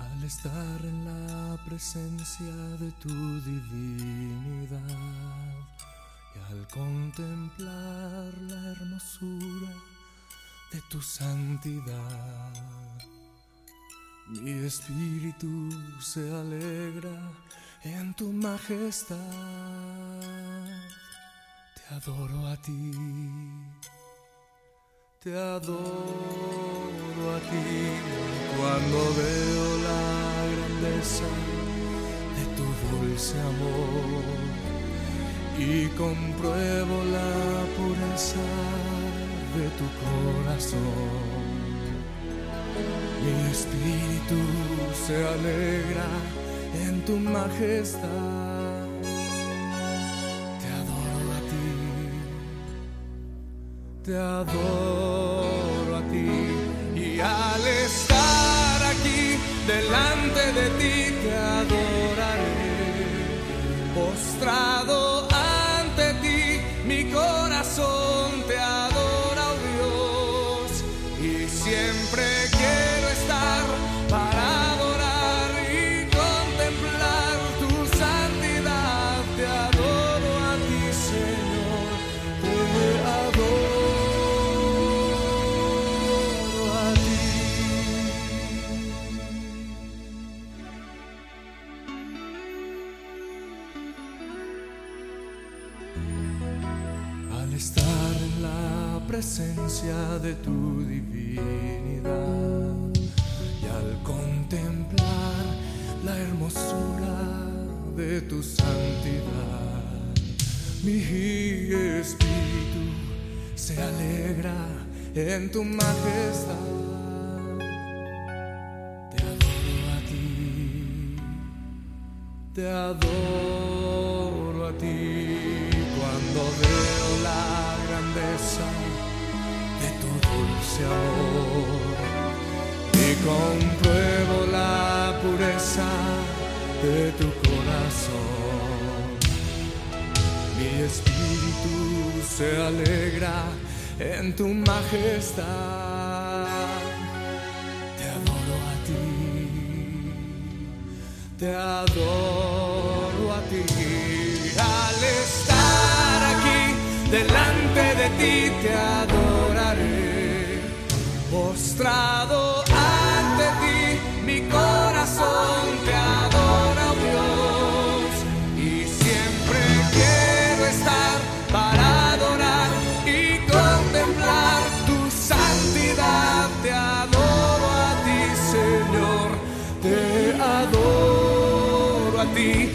Al estar en la presencia de tu divinidad y al contemplar la hermosura de tu santidad, mi espíritu se alegra en tu majestad. Te adoro a ti, te adoro a ti cuando veo de tu dulce amor y compruebo la pureza de tu corazón. Mi espíritu se alegra en tu majestad. Te adoro a ti, te adoro a ti. Y al de ti, te adoraré. Postrado ante ti, mi corazón estar en la presencia de tu divinidad y al contemplar la hermosura de tu santidad, mi espíritu se alegra en tu majestad. Te adoro a ti, te adoro a ti cuando veo la dulce amor y compruebo la pureza de tu corazón. Mi espíritu se alegra en tu majestad. Te adoro a ti, te adoro a ti. Al estar aquí delante de ti te adoraré. Postrado ante ti, mi corazón te adora, Dios. Y siempre quiero estar para adorar y contemplar tu santidad. Te adoro a ti, Señor. Te adoro a ti